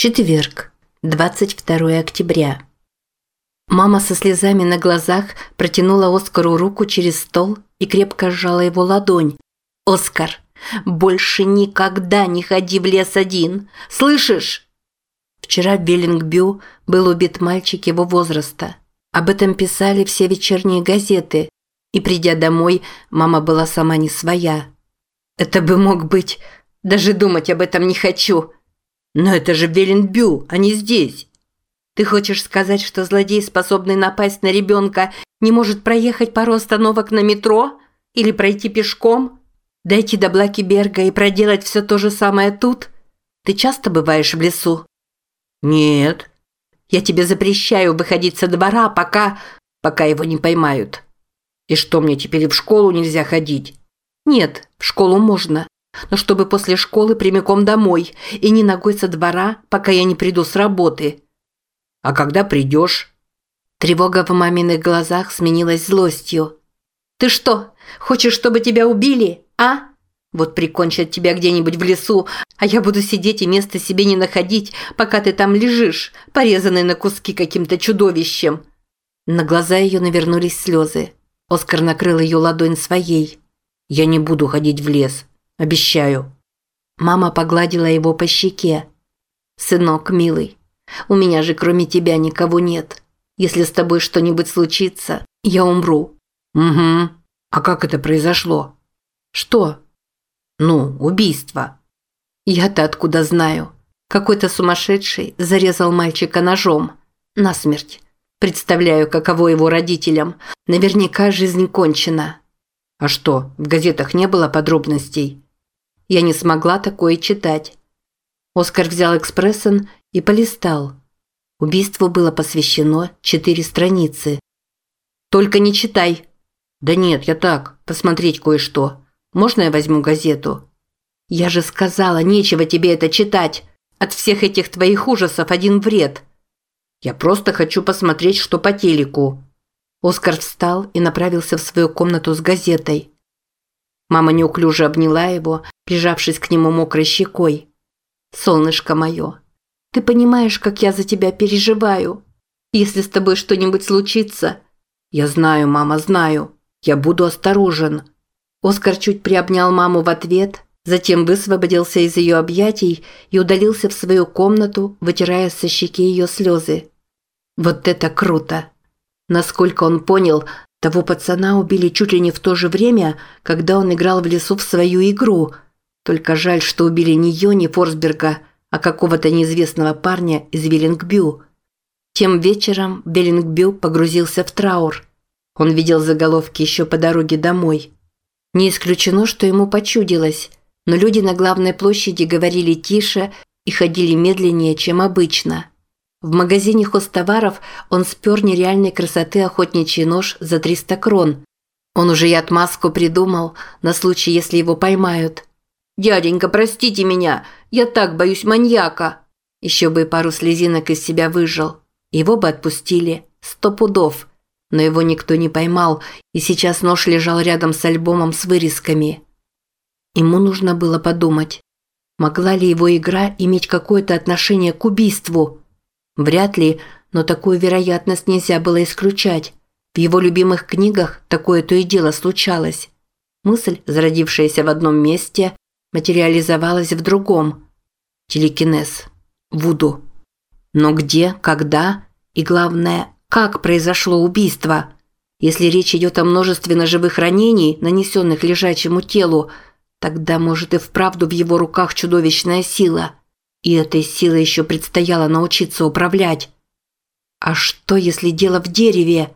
Четверг, 22 октября. Мама со слезами на глазах протянула Оскару руку через стол и крепко сжала его ладонь. «Оскар, больше никогда не ходи в лес один! Слышишь?» Вчера в Беллингбю был убит мальчик его возраста. Об этом писали все вечерние газеты, и, придя домой, мама была сама не своя. «Это бы мог быть... Даже думать об этом не хочу!» «Но это же Веленбю, а не здесь!» «Ты хочешь сказать, что злодей, способный напасть на ребенка, не может проехать пару остановок на метро? Или пройти пешком? Дойти до Блакиберга и проделать все то же самое тут? Ты часто бываешь в лесу?» «Нет». «Я тебе запрещаю выходить со двора, пока... пока его не поймают». «И что, мне теперь в школу нельзя ходить?» «Нет, в школу можно но чтобы после школы прямиком домой и не ногой со двора, пока я не приду с работы. А когда придешь? Тревога в маминых глазах сменилась злостью. Ты что, хочешь, чтобы тебя убили, а? Вот прикончат тебя где-нибудь в лесу, а я буду сидеть и места себе не находить, пока ты там лежишь, порезанный на куски каким-то чудовищем. На глаза ее навернулись слезы. Оскар накрыл ее ладонь своей. «Я не буду ходить в лес. Обещаю». Мама погладила его по щеке. «Сынок, милый, у меня же кроме тебя никого нет. Если с тобой что-нибудь случится, я умру». «Угу. А как это произошло?» «Что?» «Ну, убийство». «Я-то откуда знаю?» Какой-то сумасшедший зарезал мальчика ножом. Насмерть. Представляю, каково его родителям. Наверняка жизнь кончена. А что, в газетах не было подробностей? Я не смогла такое читать. Оскар взял экспрессен и полистал. Убийству было посвящено четыре страницы. «Только не читай!» «Да нет, я так, посмотреть кое-что. Можно я возьму газету?» «Я же сказала, нечего тебе это читать. От всех этих твоих ужасов один вред». «Я просто хочу посмотреть, что по телеку». Оскар встал и направился в свою комнату с газетой. Мама неуклюже обняла его, прижавшись к нему мокрой щекой. «Солнышко мое, ты понимаешь, как я за тебя переживаю? Если с тобой что-нибудь случится...» «Я знаю, мама, знаю. Я буду осторожен». Оскар чуть приобнял маму в ответ, затем высвободился из ее объятий и удалился в свою комнату, вытирая со щеки ее слезы. «Вот это круто!» Насколько он понял, того пацана убили чуть ли не в то же время, когда он играл в лесу в свою игру. Только жаль, что убили не Йони Форсберга, а какого-то неизвестного парня из Виллингбю. Тем вечером Беллингбю погрузился в траур. Он видел заголовки еще по дороге домой. Не исключено, что ему почудилось, но люди на главной площади говорили тише и ходили медленнее, чем обычно. В магазине хозтоваров он спер нереальной красоты охотничий нож за 300 крон. Он уже и отмазку придумал на случай, если его поймают. «Дяденька, простите меня, я так боюсь маньяка!» Еще бы пару слезинок из себя выжил. Его бы отпустили. Сто пудов. Но его никто не поймал, и сейчас нож лежал рядом с альбомом с вырезками. Ему нужно было подумать. Могла ли его игра иметь какое-то отношение к убийству? Вряд ли, но такую вероятность нельзя было исключать. В его любимых книгах такое то и дело случалось. Мысль, зародившаяся в одном месте, материализовалась в другом. Телекинез. Вуду. Но где, когда и, главное, как произошло убийство? Если речь идет о множестве живых ранений, нанесенных лежачему телу, тогда, может, и вправду в его руках чудовищная сила – и этой силой еще предстояло научиться управлять. А что, если дело в дереве?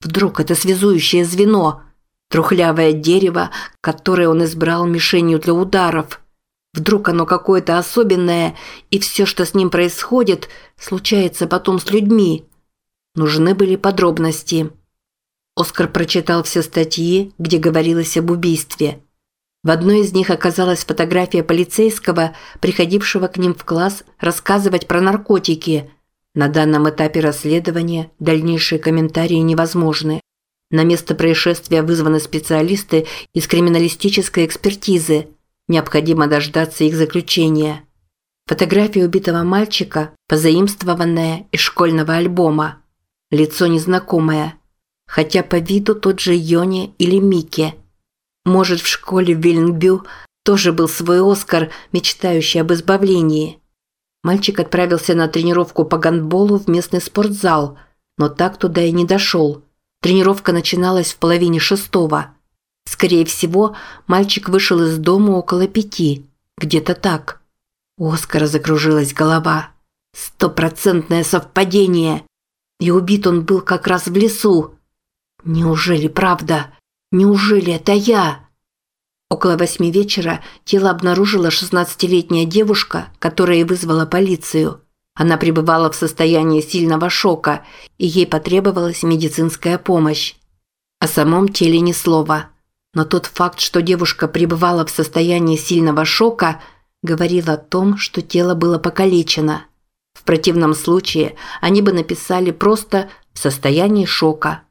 Вдруг это связующее звено? Трухлявое дерево, которое он избрал мишенью для ударов. Вдруг оно какое-то особенное, и все, что с ним происходит, случается потом с людьми. Нужны были подробности. Оскар прочитал все статьи, где говорилось об убийстве. В одной из них оказалась фотография полицейского, приходившего к ним в класс рассказывать про наркотики. На данном этапе расследования дальнейшие комментарии невозможны. На место происшествия вызваны специалисты из криминалистической экспертизы. Необходимо дождаться их заключения. Фотография убитого мальчика, позаимствованная из школьного альбома. Лицо незнакомое. Хотя по виду тот же Йони или Микки. Может, в школе в Вильнгбю тоже был свой Оскар, мечтающий об избавлении. Мальчик отправился на тренировку по гандболу в местный спортзал, но так туда и не дошел. Тренировка начиналась в половине шестого. Скорее всего, мальчик вышел из дома около пяти. Где-то так. У Оскара закружилась голова. Стопроцентное совпадение. И убит он был как раз в лесу. Неужели правда? Неужели это я? Около восьми вечера тело обнаружила 16-летняя девушка, которая и вызвала полицию. Она пребывала в состоянии сильного шока, и ей потребовалась медицинская помощь. О самом теле ни слова. Но тот факт, что девушка пребывала в состоянии сильного шока, говорил о том, что тело было покалечено. В противном случае они бы написали просто «в состоянии шока».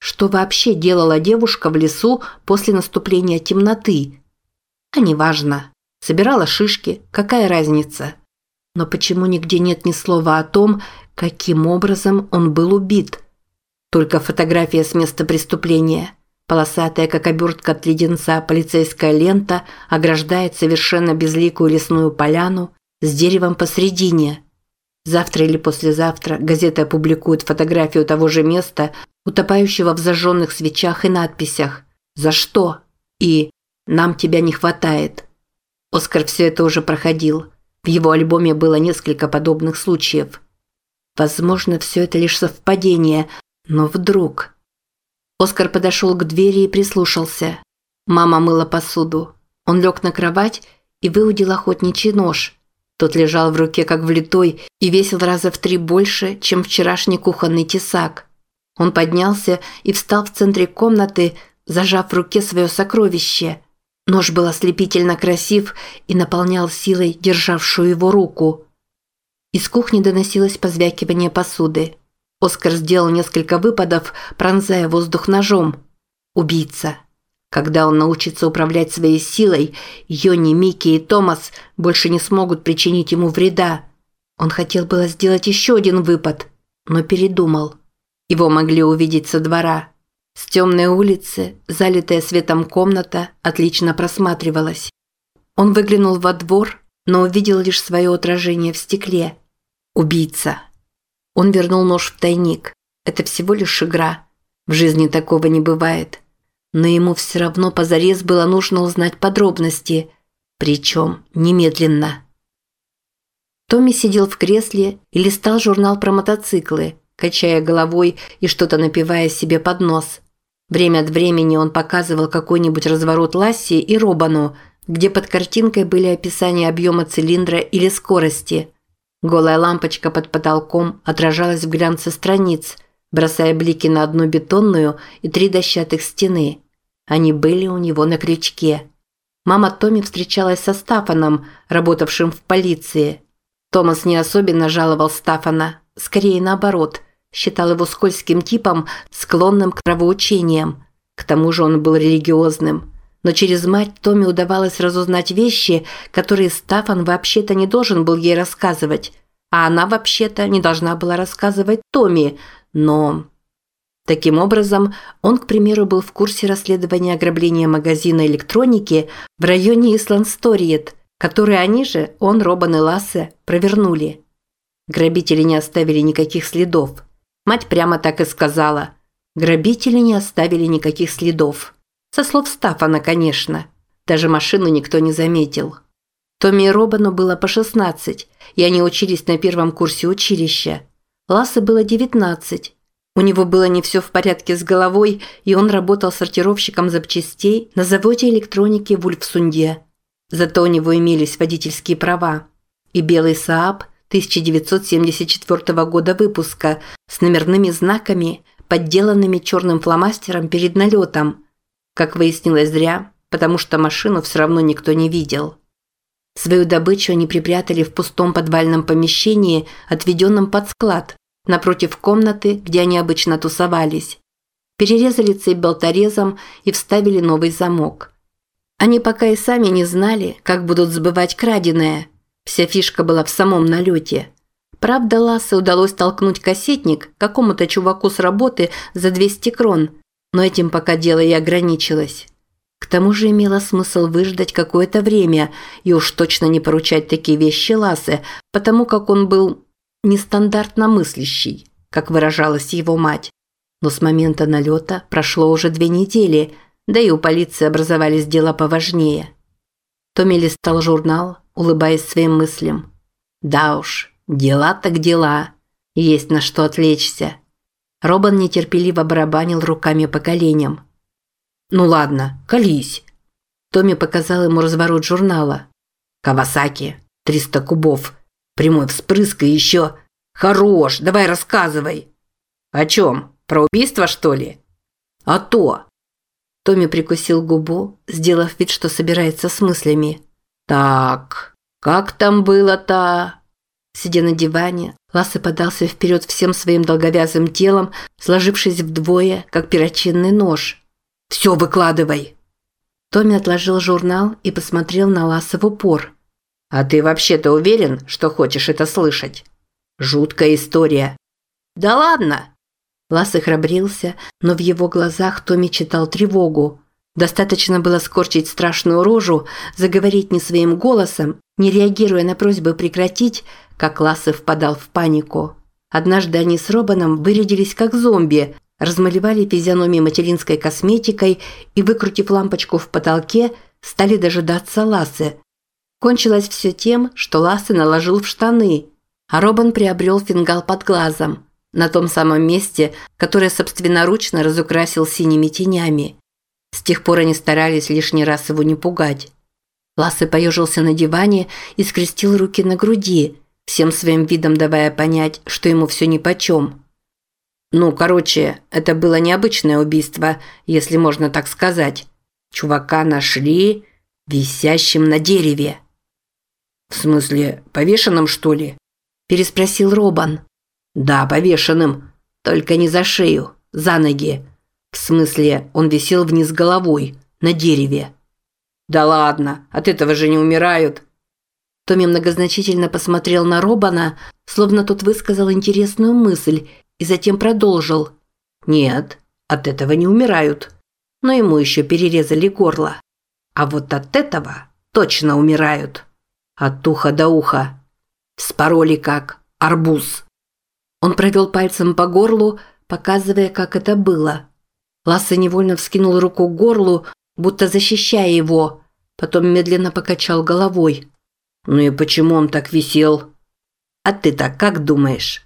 Что вообще делала девушка в лесу после наступления темноты? А неважно. Собирала шишки, какая разница? Но почему нигде нет ни слова о том, каким образом он был убит? Только фотография с места преступления. Полосатая, как обертка от леденца, полицейская лента ограждает совершенно безликую лесную поляну с деревом посредине. Завтра или послезавтра газета опубликует фотографию того же места, утопающего в зажженных свечах и надписях «За что?» и «Нам тебя не хватает». Оскар все это уже проходил. В его альбоме было несколько подобных случаев. Возможно, все это лишь совпадение, но вдруг... Оскар подошел к двери и прислушался. Мама мыла посуду. Он лег на кровать и выудил охотничий нож. Тот лежал в руке как влитой и весил раза в три больше, чем вчерашний кухонный тесак. Он поднялся и встал в центре комнаты, зажав в руке свое сокровище. Нож был ослепительно красив и наполнял силой державшую его руку. Из кухни доносилось позвякивание посуды. Оскар сделал несколько выпадов, пронзая воздух ножом. Убийца. Когда он научится управлять своей силой, Йони, Микки и Томас больше не смогут причинить ему вреда. Он хотел было сделать еще один выпад, но передумал. Его могли увидеть со двора. С темной улицы, залитая светом комната, отлично просматривалась. Он выглянул во двор, но увидел лишь свое отражение в стекле. Убийца. Он вернул нож в тайник. Это всего лишь игра. В жизни такого не бывает. Но ему все равно позарез было нужно узнать подробности. Причем немедленно. Томми сидел в кресле и листал журнал про мотоциклы, качая головой и что-то напивая себе под нос. Время от времени он показывал какой-нибудь разворот Ласси и Робану, где под картинкой были описания объема цилиндра или скорости. Голая лампочка под потолком отражалась в глянце страниц, бросая блики на одну бетонную и три дощатых стены. Они были у него на крючке. Мама Томми встречалась со Стафаном, работавшим в полиции. Томас не особенно жаловал Стафана, скорее наоборот – считал его скользким типом, склонным к правоучениям. К тому же он был религиозным. Но через мать Томе удавалось разузнать вещи, которые Стафан вообще-то не должен был ей рассказывать. А она вообще-то не должна была рассказывать Томе, но... Таким образом, он, к примеру, был в курсе расследования ограбления магазина электроники в районе Исланд-Сториет, который они же, он, Робан и Лассе, провернули. Грабители не оставили никаких следов. Мать прямо так и сказала. Грабители не оставили никаких следов. Со слов Стафана, конечно. Даже машину никто не заметил. Томми и Робану было по 16, и они учились на первом курсе училища. Лассе было 19. У него было не все в порядке с головой, и он работал сортировщиком запчастей на заводе электроники в Ульфсунде. Зато у него имелись водительские права. И белый Сааб 1974 года выпуска с номерными знаками, подделанными черным фломастером перед налетом. Как выяснилось зря, потому что машину все равно никто не видел. Свою добычу они припрятали в пустом подвальном помещении, отведенном под склад, напротив комнаты, где они обычно тусовались. Перерезали цепь болторезом и вставили новый замок. Они пока и сами не знали, как будут сбывать краденое – Вся фишка была в самом налете. Правда, Лассе удалось толкнуть кассетник какому-то чуваку с работы за 200 крон, но этим пока дело и ограничилось. К тому же имело смысл выждать какое-то время и уж точно не поручать такие вещи Лассе, потому как он был нестандартно мыслящий, как выражалась его мать. Но с момента налета прошло уже две недели, да и у полиции образовались дела поважнее. Томми листал журнал, улыбаясь своим мыслям. Да уж, дела так дела. Есть на что отвлечься. Робан нетерпеливо барабанил руками по коленям. «Ну ладно, колись». Томми показал ему разворот журнала. «Кавасаки, 300 кубов, прямой вспрыск и еще...» «Хорош, давай рассказывай». «О чем? Про убийство, что ли?» «А то». Томми прикусил губу, сделав вид, что собирается с мыслями. «Так, как там было-то?» Сидя на диване, Лассе подался вперед всем своим долговязым телом, сложившись вдвое, как перочинный нож. «Все выкладывай!» Томми отложил журнал и посмотрел на Лассе в упор. «А ты вообще-то уверен, что хочешь это слышать?» «Жуткая история». «Да ладно!» Лассе храбрился, но в его глазах Томми читал тревогу. Достаточно было скорчить страшную рожу, заговорить не своим голосом, не реагируя на просьбы прекратить, как Лассе впадал в панику. Однажды они с Робаном вырядились как зомби, размалевали физиономии материнской косметикой и, выкрутив лампочку в потолке, стали дожидаться Лассе. Кончилось все тем, что Лассе наложил в штаны, а Робан приобрел фингал под глазом, на том самом месте, которое собственноручно разукрасил синими тенями. С тех пор они старались лишний раз его не пугать. Лассе поежился на диване и скрестил руки на груди – всем своим видом давая понять, что ему все нипочем. Ну, короче, это было необычное убийство, если можно так сказать. Чувака нашли висящим на дереве. «В смысле, повешенным, что ли?» – переспросил Робан. «Да, повешенным. Только не за шею, за ноги. В смысле, он висел вниз головой, на дереве». «Да ладно, от этого же не умирают», Томми многозначительно посмотрел на Робана, словно тот высказал интересную мысль, и затем продолжил. «Нет, от этого не умирают. Но ему еще перерезали горло. А вот от этого точно умирают. От уха до уха. Спороли как арбуз». Он провел пальцем по горлу, показывая, как это было. Ласса невольно вскинул руку к горлу, будто защищая его, потом медленно покачал головой. Ну и почему он так висел? А ты так как думаешь?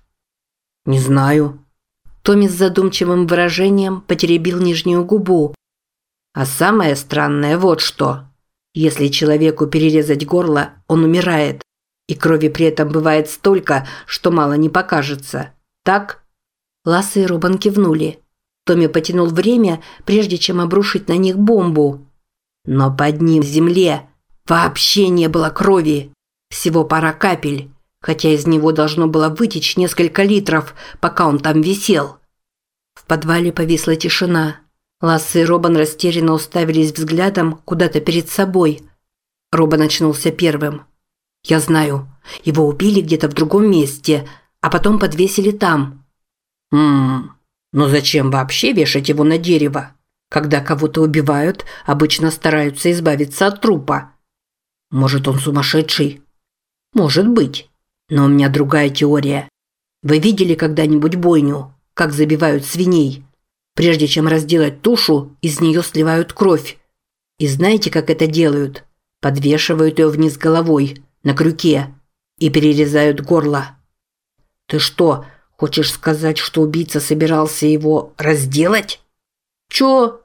Не знаю. Томми с задумчивым выражением потеребил нижнюю губу. А самое странное вот что. Если человеку перерезать горло, он умирает. И крови при этом бывает столько, что мало не покажется. Так? Ласса и Рубан кивнули. Томми потянул время, прежде чем обрушить на них бомбу. Но под ним в земле Вообще не было крови. Всего пара капель, хотя из него должно было вытечь несколько литров, пока он там висел. В подвале повисла тишина. Ласса и Робан растерянно уставились взглядом куда-то перед собой. Робан очнулся первым. «Я знаю. Его убили где-то в другом месте, а потом подвесили там». «Ммм, но зачем вообще вешать его на дерево? Когда кого-то убивают, обычно стараются избавиться от трупа». Может, он сумасшедший? Может быть. Но у меня другая теория. Вы видели когда-нибудь бойню, как забивают свиней? Прежде чем разделать тушу, из нее сливают кровь. И знаете, как это делают? Подвешивают ее вниз головой, на крюке, и перерезают горло. Ты что, хочешь сказать, что убийца собирался его разделать? Чё?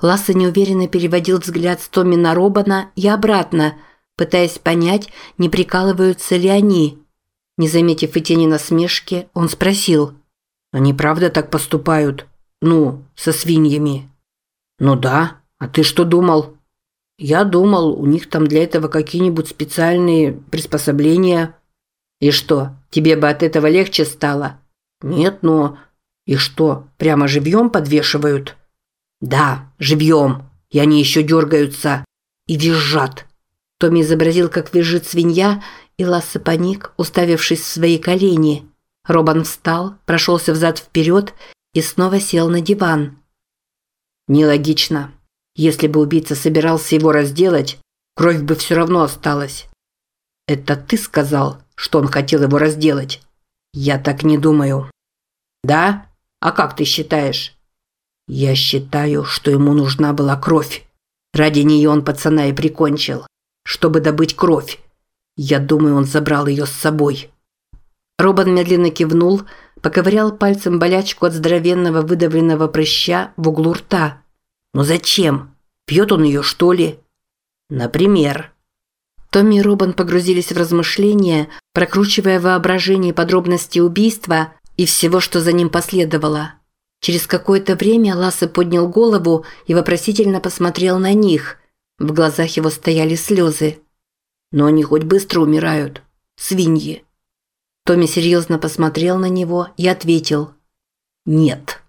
Ласса неуверенно переводил взгляд с Томми на Робана и обратно – пытаясь понять, не прикалываются ли они. Не заметив и тени насмешки, он спросил. «Они правда так поступают? Ну, со свиньями?» «Ну да. А ты что думал?» «Я думал, у них там для этого какие-нибудь специальные приспособления». «И что, тебе бы от этого легче стало?» «Нет, но...» «И что, прямо живьем подвешивают?» «Да, живьем. И они еще дергаются. И визжат. Томми изобразил, как визжит свинья, и Лассе паник, уставившись в свои колени. Робан встал, прошелся взад-вперед и снова сел на диван. Нелогично. Если бы убийца собирался его разделать, кровь бы все равно осталась. Это ты сказал, что он хотел его разделать? Я так не думаю. Да? А как ты считаешь? Я считаю, что ему нужна была кровь. Ради нее он пацана и прикончил. Чтобы добыть кровь. Я думаю, он забрал ее с собой. Робан медленно кивнул, поковырял пальцем болячку от здоровенного выдавленного прыща в углу рта. «Ну зачем? Пьет он ее, что ли?» «Например». Томми и Робан погрузились в размышления, прокручивая воображение подробности убийства и всего, что за ним последовало. Через какое-то время Лассе поднял голову и вопросительно посмотрел на них. В глазах его стояли слезы. «Но они хоть быстро умирают. Свиньи». Томми серьезно посмотрел на него и ответил. «Нет».